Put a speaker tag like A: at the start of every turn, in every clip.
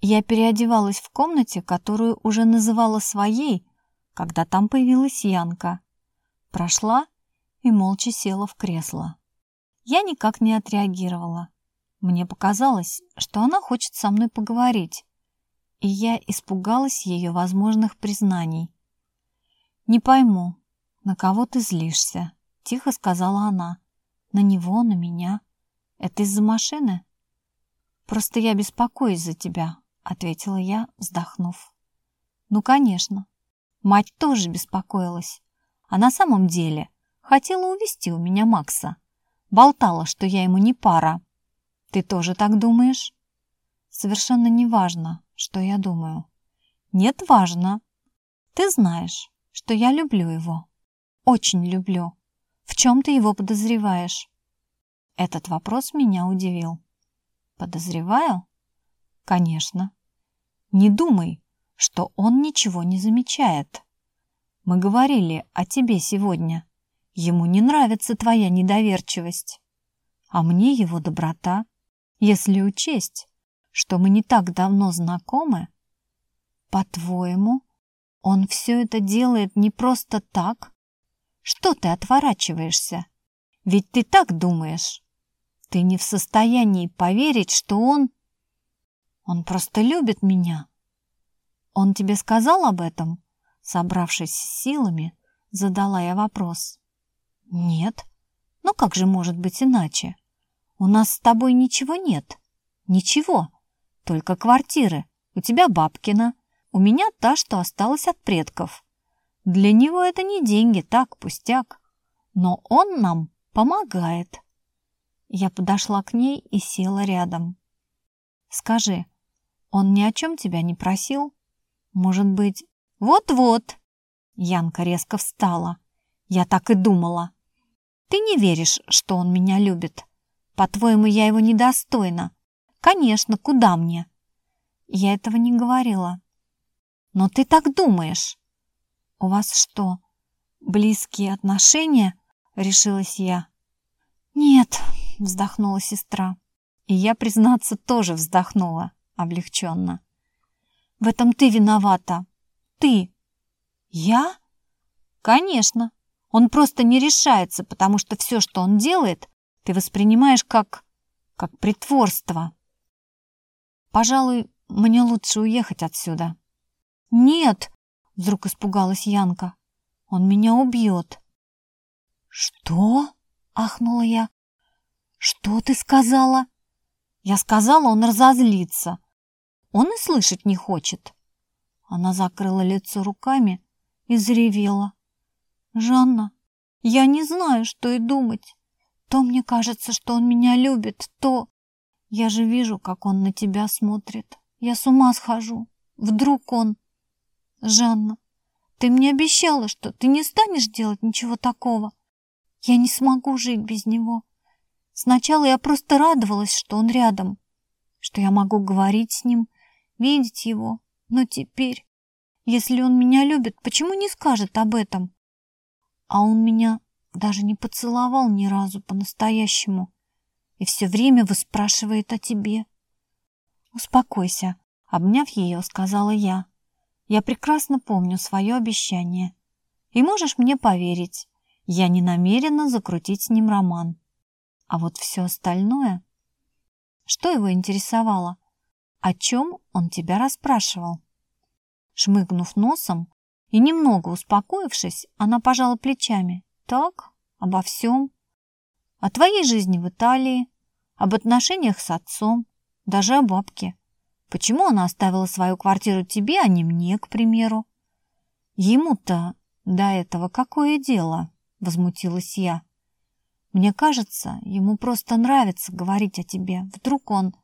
A: Я переодевалась в комнате, которую уже называла своей, когда там появилась Янка. Прошла и молча села в кресло. Я никак не отреагировала. Мне показалось, что она хочет со мной поговорить, и я испугалась ее возможных признаний. «Не пойму, на кого ты злишься?» — тихо сказала она. «На него, на меня. Это из-за машины?» «Просто я беспокоюсь за тебя», — ответила я, вздохнув. «Ну, конечно. Мать тоже беспокоилась. А на самом деле хотела увести у меня Макса. Болтала, что я ему не пара. Ты тоже так думаешь? Совершенно не важно, что я думаю. Нет, важно. Ты знаешь, что я люблю его. Очень люблю. В чем ты его подозреваешь? Этот вопрос меня удивил. Подозреваю? Конечно. Не думай, что он ничего не замечает. Мы говорили о тебе сегодня. Ему не нравится твоя недоверчивость, а мне его доброта. Если учесть, что мы не так давно знакомы, по-твоему, он все это делает не просто так? Что ты отворачиваешься? Ведь ты так думаешь. Ты не в состоянии поверить, что он... Он просто любит меня. Он тебе сказал об этом? Собравшись с силами, задала я вопрос. Нет. Ну как же может быть иначе? У нас с тобой ничего нет. Ничего. Только квартиры. У тебя бабкина. У меня та, что осталась от предков. Для него это не деньги, так, пустяк. Но он нам помогает. Я подошла к ней и села рядом. Скажи, он ни о чем тебя не просил? Может быть... Вот-вот! Янка резко встала. Я так и думала. Ты не веришь, что он меня любит. По-твоему, я его недостойна? Конечно, куда мне? Я этого не говорила. Но ты так думаешь. У вас что, близкие отношения? Решилась я. Нет, вздохнула сестра. И я, признаться, тоже вздохнула облегченно. В этом ты виновата. Ты. Я? Конечно. Он просто не решается, потому что все, что он делает, ты воспринимаешь как... как притворство. Пожалуй, мне лучше уехать отсюда. Нет, вдруг испугалась Янка. Он меня убьет. Что? Ахнула я. Что ты сказала? Я сказала, он разозлится. Он и слышать не хочет. Она закрыла лицо руками и заревела. «Жанна, я не знаю, что и думать. То мне кажется, что он меня любит, то... Я же вижу, как он на тебя смотрит. Я с ума схожу. Вдруг он... Жанна, ты мне обещала, что ты не станешь делать ничего такого. Я не смогу жить без него. Сначала я просто радовалась, что он рядом, что я могу говорить с ним, видеть его. Но теперь, если он меня любит, почему не скажет об этом? А он меня даже не поцеловал ни разу по-настоящему и все время выспрашивает о тебе. «Успокойся», — обняв ее, сказала я. «Я прекрасно помню свое обещание. И можешь мне поверить, я не намерена закрутить с ним роман. А вот все остальное...» Что его интересовало? О чем он тебя расспрашивал? Шмыгнув носом и немного успокоившись, она пожала плечами. Так, обо всем. О твоей жизни в Италии, об отношениях с отцом, даже о бабке. Почему она оставила свою квартиру тебе, а не мне, к примеру? Ему-то до этого какое дело? Возмутилась я. Мне кажется, ему просто нравится говорить о тебе. Вдруг он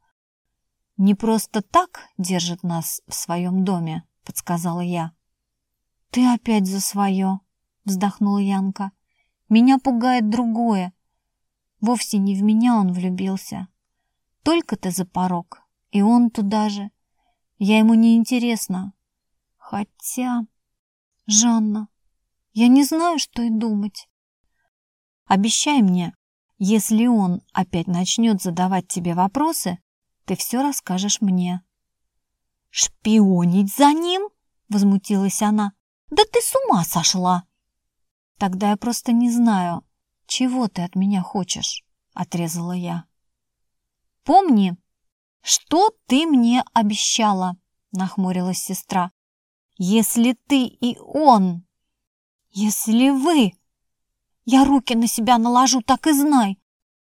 A: не просто так держит нас в своем доме, подсказала я. Ты опять за свое, вздохнула Янка. Меня пугает другое. Вовсе не в меня он влюбился. Только ты за порог, и он туда же. Я ему не интересна. Хотя... Жанна, я не знаю, что и думать. Обещай мне, если он опять начнет задавать тебе вопросы, ты все расскажешь мне. «Шпионить за ним?» — возмутилась она. «Да ты с ума сошла!» «Тогда я просто не знаю, чего ты от меня хочешь», — отрезала я. «Помни, что ты мне обещала», — нахмурилась сестра. «Если ты и он, если вы, я руки на себя наложу, так и знай».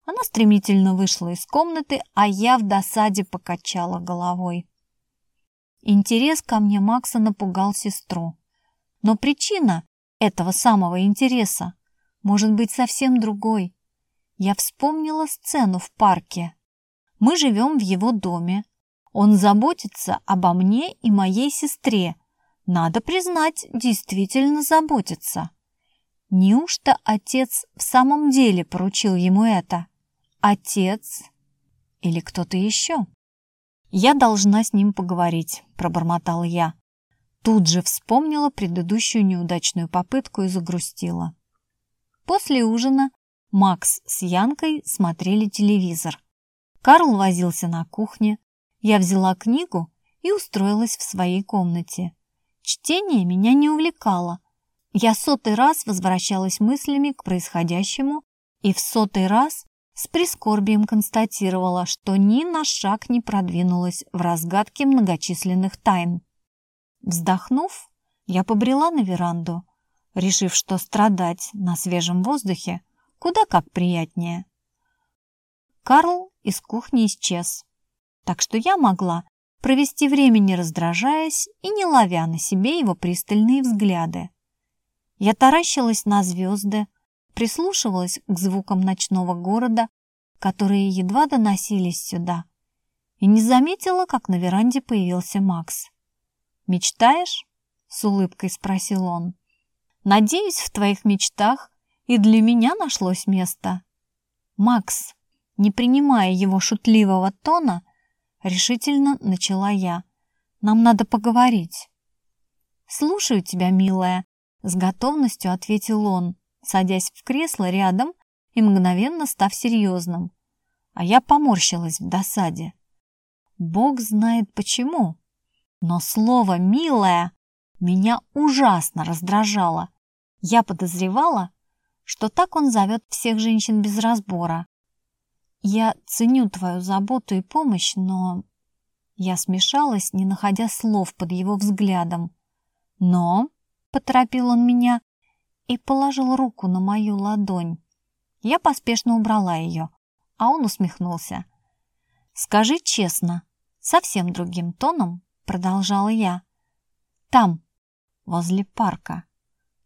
A: Она стремительно вышла из комнаты, а я в досаде покачала головой. Интерес ко мне Макса напугал сестру. Но причина этого самого интереса может быть совсем другой. Я вспомнила сцену в парке. Мы живем в его доме. Он заботится обо мне и моей сестре. Надо признать, действительно заботится. Неужто отец в самом деле поручил ему это? Отец или кто-то еще? «Я должна с ним поговорить», – пробормотала я. Тут же вспомнила предыдущую неудачную попытку и загрустила. После ужина Макс с Янкой смотрели телевизор. Карл возился на кухне. Я взяла книгу и устроилась в своей комнате. Чтение меня не увлекало. Я сотый раз возвращалась мыслями к происходящему и в сотый раз с прискорбием констатировала, что ни на шаг не продвинулась в разгадке многочисленных тайн. Вздохнув, я побрела на веранду, решив, что страдать на свежем воздухе куда как приятнее. Карл из кухни исчез, так что я могла провести время не раздражаясь и не ловя на себе его пристальные взгляды. Я таращилась на звезды, прислушивалась к звукам ночного города, которые едва доносились сюда, и не заметила, как на веранде появился Макс. «Мечтаешь?» — с улыбкой спросил он. «Надеюсь, в твоих мечтах и для меня нашлось место». «Макс», не принимая его шутливого тона, решительно начала я. «Нам надо поговорить». «Слушаю тебя, милая», — с готовностью ответил он, садясь в кресло рядом и мгновенно став серьезным. А я поморщилась в досаде. Бог знает почему. Но слово «милая» меня ужасно раздражало. Я подозревала, что так он зовет всех женщин без разбора. Я ценю твою заботу и помощь, но... Я смешалась, не находя слов под его взглядом. Но, — поторопил он меня, и положил руку на мою ладонь. Я поспешно убрала ее, а он усмехнулся. «Скажи честно», — совсем другим тоном продолжала я. «Там, возле парка,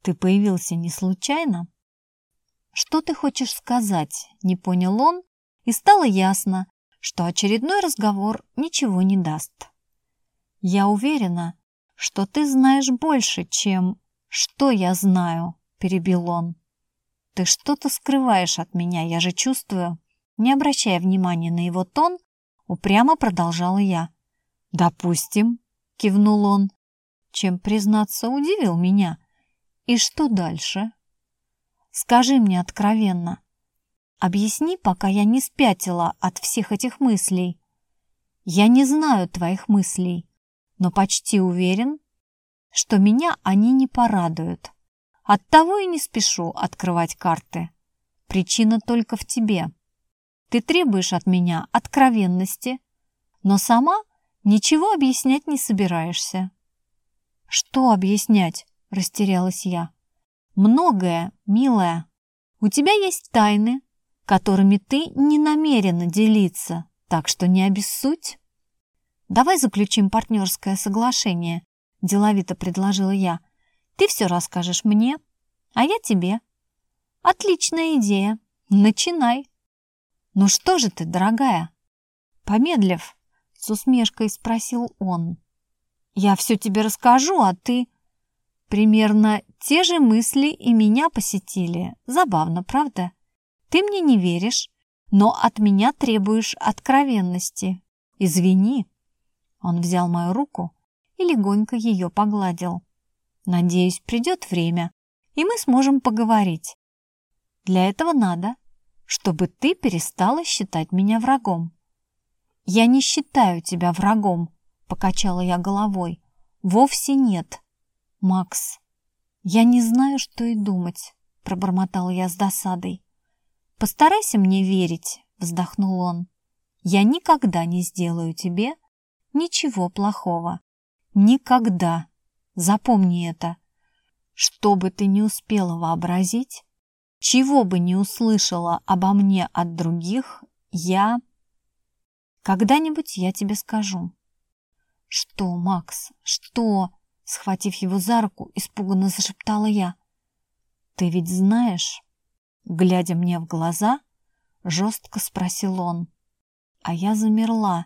A: ты появился не случайно?» «Что ты хочешь сказать?» — не понял он, и стало ясно, что очередной разговор ничего не даст. «Я уверена, что ты знаешь больше, чем что я знаю», перебил он. «Ты что-то скрываешь от меня, я же чувствую». Не обращая внимания на его тон, упрямо продолжала я. «Допустим», — кивнул он, чем, признаться, удивил меня. «И что дальше?» «Скажи мне откровенно. Объясни, пока я не спятила от всех этих мыслей. Я не знаю твоих мыслей, но почти уверен, что меня они не порадуют. Оттого и не спешу открывать карты. Причина только в тебе. Ты требуешь от меня откровенности, но сама ничего объяснять не собираешься. Что объяснять? Растерялась я. Многое, милая. У тебя есть тайны, которыми ты не намерена делиться, так что не обессудь. Давай заключим партнерское соглашение, деловито предложила я. Ты все расскажешь мне, а я тебе. Отличная идея. Начинай. Ну что же ты, дорогая? Помедлив, с усмешкой спросил он. Я все тебе расскажу, а ты... Примерно те же мысли и меня посетили. Забавно, правда? Ты мне не веришь, но от меня требуешь откровенности. Извини. Он взял мою руку и легонько ее погладил. Надеюсь, придет время, и мы сможем поговорить. Для этого надо, чтобы ты перестала считать меня врагом. Я не считаю тебя врагом, — покачала я головой. «Вовсе нет. Макс, я не знаю, что и думать», — пробормотала я с досадой. «Постарайся мне верить», — вздохнул он. «Я никогда не сделаю тебе ничего плохого. Никогда. Запомни это. Что бы ты не успела вообразить, чего бы не услышала обо мне от других, я... Когда-нибудь я тебе скажу. Что, Макс, что? Схватив его за руку, испуганно зашептала я. Ты ведь знаешь? Глядя мне в глаза, жестко спросил он. А я замерла,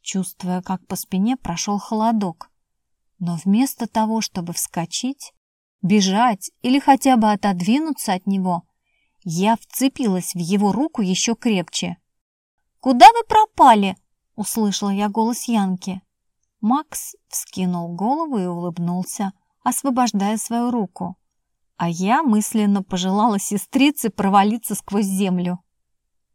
A: чувствуя, как по спине прошел холодок. Но вместо того, чтобы вскочить, бежать или хотя бы отодвинуться от него, я вцепилась в его руку еще крепче. «Куда вы пропали?» — услышала я голос Янки. Макс вскинул голову и улыбнулся, освобождая свою руку. А я мысленно пожелала сестрице провалиться сквозь землю.